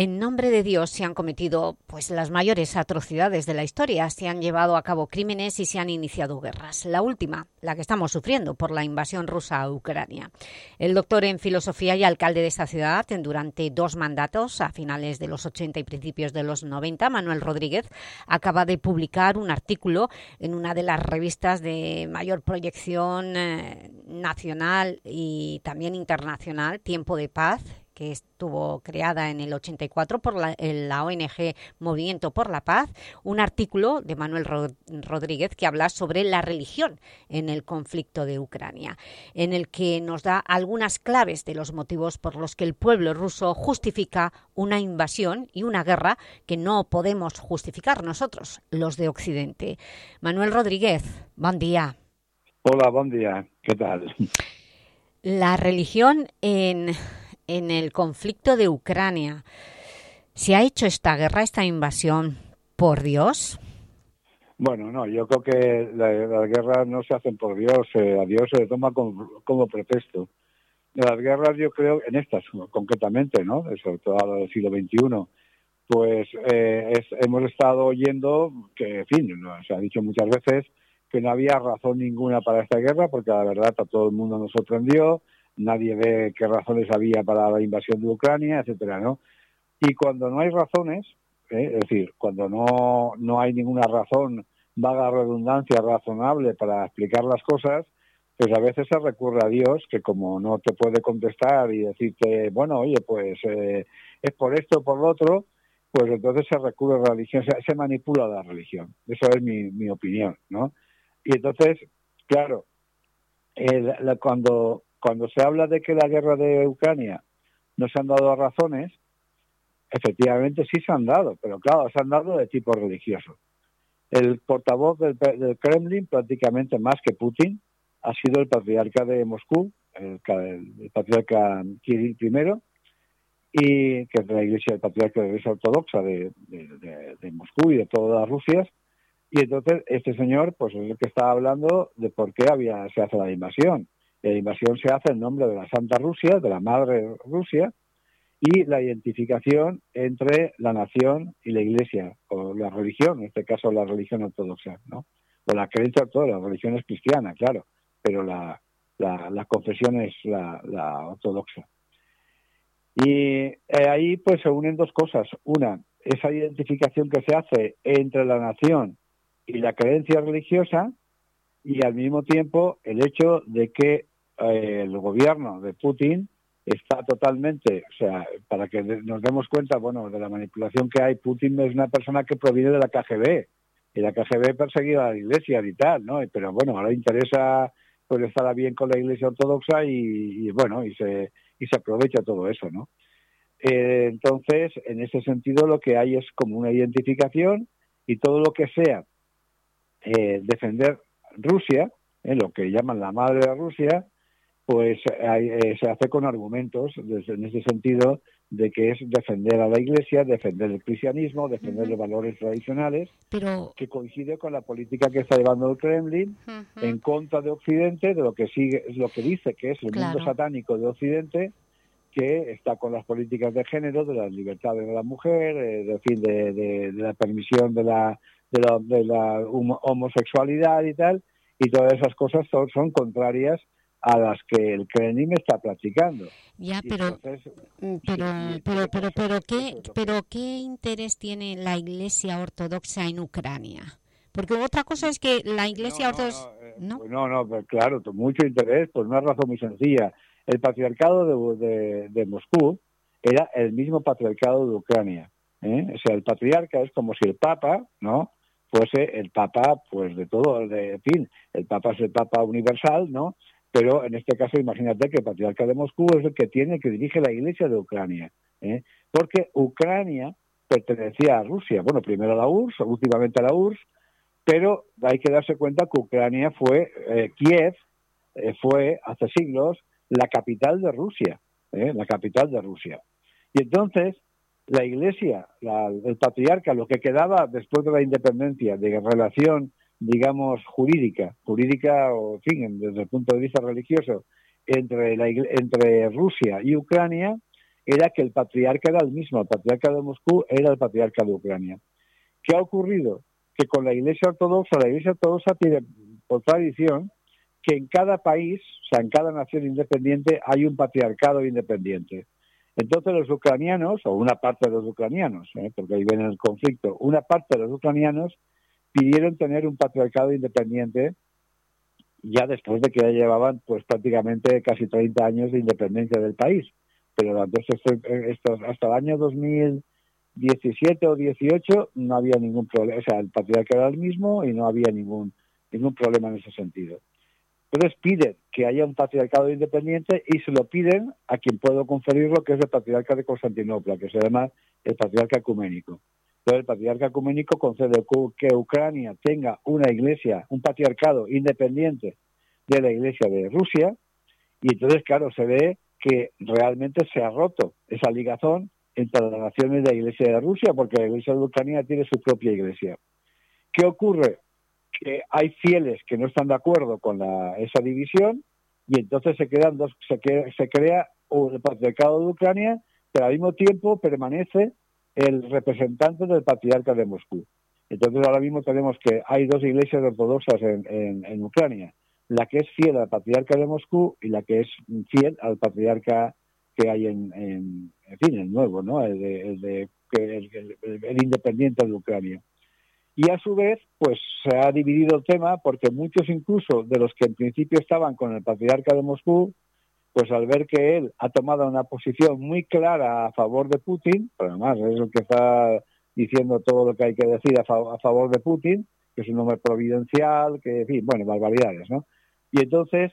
En nombre de Dios se han cometido pues, las mayores atrocidades de la historia, se han llevado a cabo crímenes y se han iniciado guerras. La última, la que estamos sufriendo por la invasión rusa a Ucrania. El doctor en filosofía y alcalde de esta ciudad durante dos mandatos, a finales de los 80 y principios de los 90, Manuel Rodríguez, acaba de publicar un artículo en una de las revistas de mayor proyección eh, nacional y también internacional, Tiempo de Paz, que estuvo creada en el 84 por la, ONG Movimiento por la Paz, un artículo de Manuel Rodríguez que habla sobre la religión en el conflicto de Ucrania, en el que nos da algunas claves de los motivos por los que el pueblo ruso justifica una invasión y una guerra que no podemos justificar nosotros, los de Occidente. Manuel Rodríguez, buen día. Hola, buen día. ¿Qué tal? La religión en en el conflicto de Ucrania. ¿Se ha hecho esta guerra, esta invasión, por Dios? Bueno, no, yo creo que las guerras no se hacen por Dios, eh, a Dios se le toma como, como pretexto. Las guerras, yo creo, en estas concretamente, ¿no? sobre todo del siglo XXI, pues eh, hemos estado oyendo que, en fin, se ha dicho muchas veces que no había razón ninguna para esta guerra, porque la verdad a todo el mundo nos sorprendió, nadie ve qué razones había para la invasión de Ucrania, etcétera, ¿no? Y cuando no hay razones, ¿eh? es decir, cuando no, no hay ninguna razón, vaga redundancia, razonable para explicar las cosas, pues a veces se recurre a Dios, que como no te puede contestar y decirte, bueno, oye, pues eh, es por esto o por lo otro, pues entonces se recurre a la religión, se, manipula la religión. Eso es mi, mi opinión, ¿no? Y entonces, claro, cuando cuando se habla de que la guerra de Ucrania no se han dado razones, efectivamente sí se han dado, pero claro, se han dado de tipo religioso. El portavoz del, Kremlin, prácticamente más que Putin, ha sido el patriarca de Moscú, el, patriarca Kirill I, y que es la Iglesia, el patriarca de la Iglesia Ortodoxa de, Moscú y de todas las Rusias. Y entonces este señor, pues es el que está hablando de por qué había se hace la invasión la invasión se hace en nombre de la Santa Rusia, de la Madre Rusia, y la identificación entre la nación y la Iglesia, o la religión, en este caso la religión ortodoxa, ¿no? O la creencia ortodoxa, la religión es cristiana, claro, pero la, la, confesión es la, ortodoxa. Y eh, ahí pues se unen dos cosas. Una, esa identificación que se hace entre la nación y la creencia religiosa, y al mismo tiempo el hecho de que eh, el gobierno de Putin está totalmente, o sea, para que nos demos cuenta, bueno, de la manipulación que hay, Putin es una persona que proviene de la KGB, y la KGB perseguía a la iglesia y tal, ¿no? Pero bueno, ahora interesa pues estar bien con la iglesia ortodoxa y, bueno, y se, y se aprovecha todo eso, ¿no? Eh, entonces, en ese sentido, lo que hay es como una identificación y todo lo que sea eh, defender Rusia, lo que llaman la madre de Rusia, pues eh, se hace con argumentos desde, en ese sentido de que es defender a la Iglesia, defender el cristianismo, defender los valores tradicionales, que coincide con la política que está llevando el Kremlin en contra de Occidente, de lo que sigue, es lo que dice que es el mundo satánico de Occidente, que está con las políticas de género, de las libertades de la mujer, eh, de, fin, de, la permisión de la, de la, homosexualidad y tal, y todas esas cosas son contrarias a las que el Kremlin está practicando. Ya, pero, mm, pero, pero, pero, pero, ¿qué, pero ¿qué interés tiene la Iglesia Ortodoxa en Ucrania? Porque otra cosa es que la Iglesia Ortodoxa... No, no, no, no, pues claro, mucho interés, por una razón muy sencilla. El patriarcado de, de, Moscú era el mismo patriarcado de Ucrania. ¿eh? O sea, el patriarca es como si el Papa, ¿no?, fuese el Papa, pues de todo, de, fin, el Papa es el Papa universal, ¿no?, pero en este caso imagínate que el patriarca de Moscú es el que tiene, que dirige la iglesia de Ucrania, ¿eh? porque Ucrania pertenecía a Rusia, bueno, primero a la URSS, últimamente a la URSS, pero hay que darse cuenta que Ucrania fue, eh, Kiev eh, fue hace siglos la capital de Rusia, la capital de Rusia. Y entonces la iglesia, el patriarca, lo que quedaba después de la independencia de relación digamos, jurídica, jurídica o, en fin, desde el punto de vista religioso, entre, la, entre Rusia y Ucrania, era que el patriarca era el mismo, el patriarca de Moscú era el patriarca de Ucrania. ¿Qué ha ocurrido? Que con la Iglesia Ortodoxa, la Iglesia Ortodoxa tiene por tradición que en cada país, o sea, en cada nación independiente, hay un patriarcado independiente. Entonces los ucranianos, o una parte de los ucranianos, ¿eh? porque ahí viene el conflicto, una parte de los ucranianos pidieron tener un patriarcado independiente ya después de que ya llevaban pues prácticamente casi 30 años de independencia del país. Pero hasta el año 2017 o 18 no había ningún problema, o sea, el patriarcado era el mismo y no había ningún, ningún problema en ese sentido. Entonces piden que haya un patriarcado independiente y se lo piden a quien puedo conferirlo, que es el patriarca de Constantinopla, que se llama el patriarca ecuménico. Entonces el patriarca ecuménico concede que Ucrania tenga una iglesia, un patriarcado independiente de la iglesia de Rusia, y entonces, claro, se ve que realmente se ha roto esa ligazón entre las naciones de la iglesia de Rusia, porque la iglesia de Ucrania tiene su propia iglesia. ¿Qué ocurre? Que hay fieles que no están de acuerdo con esa división y entonces se quedan dos, se, se crea el patriarcado de Ucrania, pero al mismo tiempo permanece el representante del patriarca de Moscú. Entonces ahora mismo tenemos que hay dos iglesias ortodoxas en, Ucrania, la que es fiel al patriarca de Moscú y la que es fiel al patriarca que hay en, en, fin, el nuevo, ¿no? El, de, el independiente de Ucrania. Y a su vez, pues se ha dividido el tema porque muchos incluso de los que en principio estaban con el patriarca de Moscú, pues al ver que él ha tomado una posición muy clara a favor de Putin, además es el que está diciendo todo lo que hay que decir a, favor de Putin, que es un hombre providencial, que, en fin, bueno, barbaridades, ¿no? Y entonces,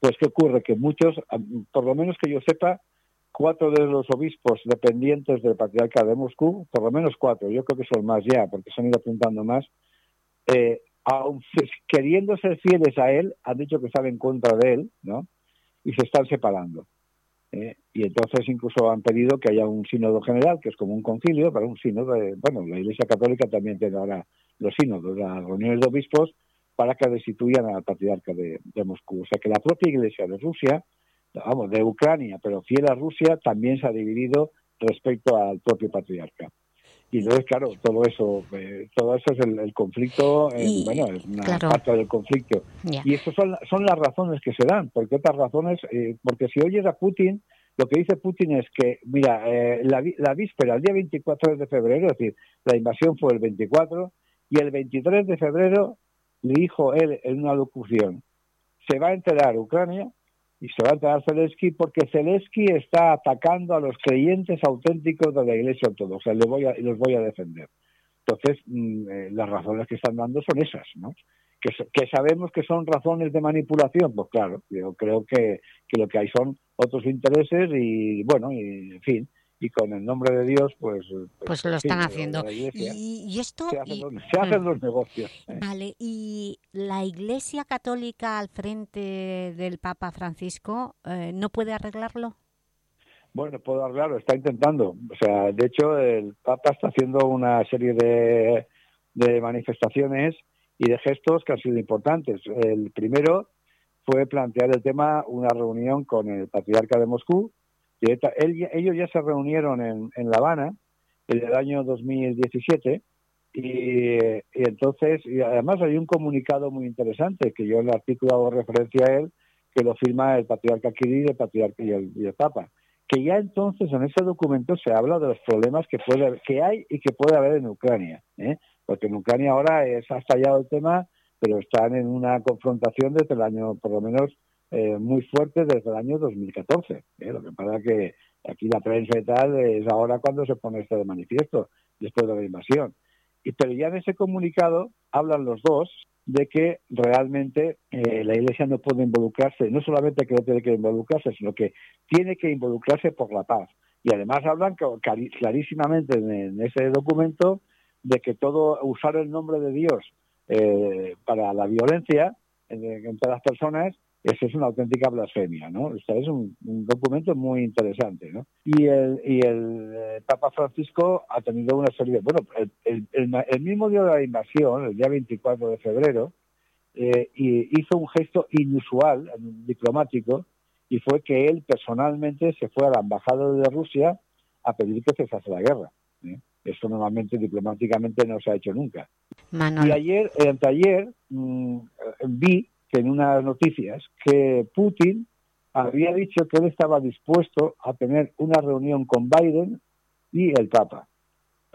pues, ¿qué ocurre? Que muchos, por lo menos que yo sepa, cuatro de los obispos dependientes del patriarca de Moscú, por lo menos cuatro, yo creo que son más ya, porque se han ido apuntando más, eh, queriendo ser fieles a él, han dicho que están en contra de él, ¿no? Y se están separando. ¿eh? y entonces incluso han pedido que haya un sínodo general, que es como un concilio, para un sínodo, bueno, la Iglesia Católica también tiene ahora los sínodos, las reuniones de obispos, para que destituyan al patriarca de Moscú. O sea que la propia Iglesia de Rusia vamos, de Ucrania, pero fiel a Rusia, también se ha dividido respecto al propio patriarca. Y entonces, claro, todo eso, eh, todo eso es el, conflicto, bueno, es una parte del conflicto. Y esas son, son las razones que se dan. porque otras razones? Eh, porque si oyes a Putin, lo que dice Putin es que, mira, eh, la, la víspera, el día 24 de febrero, es decir, la invasión fue el 24, y el 23 de febrero le dijo él en una locución, se va a enterar Ucrania y se va a entrar Zelensky porque Zelensky está atacando a los creyentes auténticos de la Iglesia Ortodoxa y los voy a, los voy a defender. Entonces, mm, eh, las razones que están dando son esas, ¿no? Que, que, sabemos que son razones de manipulación, pues claro, yo creo que, que lo que hay son otros intereses y, bueno, y, en fin, y con el nombre de Dios, pues... Pues, pues lo están haciendo. y, esto... Se hacen, los, negocios. ¿eh? Vale, y la Iglesia Católica al frente del Papa Francisco, eh, ¿no puede arreglarlo? Bueno, puede arreglarlo, está intentando. O sea, de hecho, el Papa está haciendo una serie de, de manifestaciones y de gestos que han sido importantes. El primero fue plantear el tema, una reunión con el patriarca de Moscú, ellos ya se reunieron en, en La Habana en el año 2017 y, entonces, y además hay un comunicado muy interesante que yo en el artículo hago referencia a él, que lo firma el patriarca Kirill, el patriarca y el, Papa. Que ya entonces en ese documento se habla de los problemas que puede que hay y que puede haber en Ucrania, ¿eh? porque en Ucrania ahora es, ha estallado el tema, pero están en una confrontación desde el año, por lo menos, eh, muy fuerte desde el año 2014. ¿eh? Lo que pasa que aquí la prensa y tal es ahora cuando se pone esto de manifiesto, después de la invasión. Y, pero ya en ese comunicado hablan los dos de que realmente eh, la Iglesia no puede involucrarse, no solamente que no tiene que involucrarse, sino que tiene que involucrarse por la paz. Y además hablan clarísimamente en, ese documento de que todo usar el nombre de Dios para la violencia entre las personas eso es una auténtica blasfemia, ¿no? Este es un, documento muy interesante, ¿no? Y el, y el eh, Papa Francisco ha tenido una serie, bueno, el, el, mismo día de la invasión, el día 24 de febrero, eh, y hizo un gesto inusual, diplomático, y fue que él personalmente se fue a la embajada de Rusia a pedir que cesase la guerra. ¿eh? Eso normalmente diplomáticamente no se ha hecho nunca. Y ayer, anteayer, mm, vi que en unas noticias que Putin había dicho que él estaba dispuesto a tener una reunión con Biden y el Papa.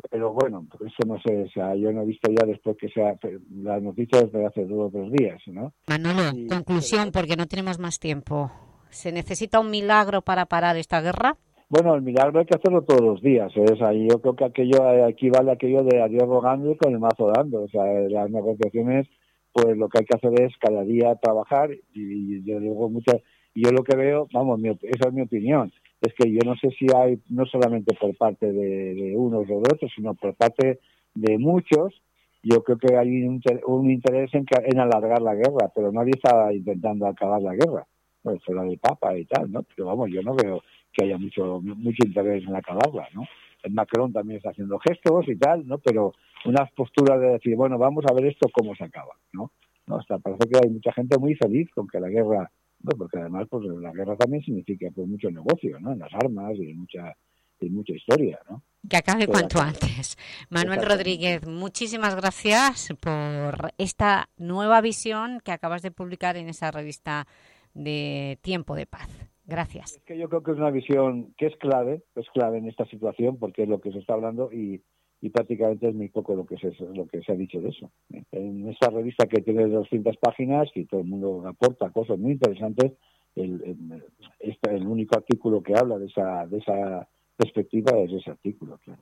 Pero bueno, eso no sé, o sea, yo no he visto ya después que sea las noticias de hace dos o tres días, ¿no? Manolo, conclusión, porque no tenemos más tiempo. ¿Se necesita un milagro para parar esta guerra? Bueno, el milagro hay que hacerlo todos los días. ¿eh? yo creo que aquello equivale a aquello de a Dios rogando y con el mazo dando. O sea, las negociaciones, pues lo que hay que hacer es cada día trabajar y, yo digo muchas yo lo que veo, vamos, esa es mi opinión, es que yo no sé si hay, no solamente por parte de, unos o de otros, sino por parte de muchos, yo creo que hay un, interés en, en, alargar la guerra, pero nadie está intentando acabar la guerra. Bueno, la del Papa y tal, ¿no? Pero vamos, yo no veo que haya mucho mucho interés en acabarla, ¿no? El Macron también está haciendo gestos y tal, ¿no? Pero unas posturas de decir, bueno, vamos a ver esto cómo se acaba, ¿no? no hasta parece que hay mucha gente muy feliz con que la guerra porque además pues la guerra también significa pues mucho negocio, ¿no? En las armas y en mucha, mucha historia, ¿no? Que acabe cuanto antes. Manuel Rodríguez, muchísimas gracias por esta nueva visión que acabas de publicar en esa revista de Tiempo de Paz. Gracias. Es que yo creo que es una visión que es clave, es clave en esta situación porque es lo que se está hablando y y prácticamente es muy poco lo que se, lo que se ha dicho de eso. En esta revista que tiene 200 páginas y todo el mundo aporta cosas muy interesantes, el, el, el único artículo que habla de esa, de esa perspectiva es ese artículo. Claro.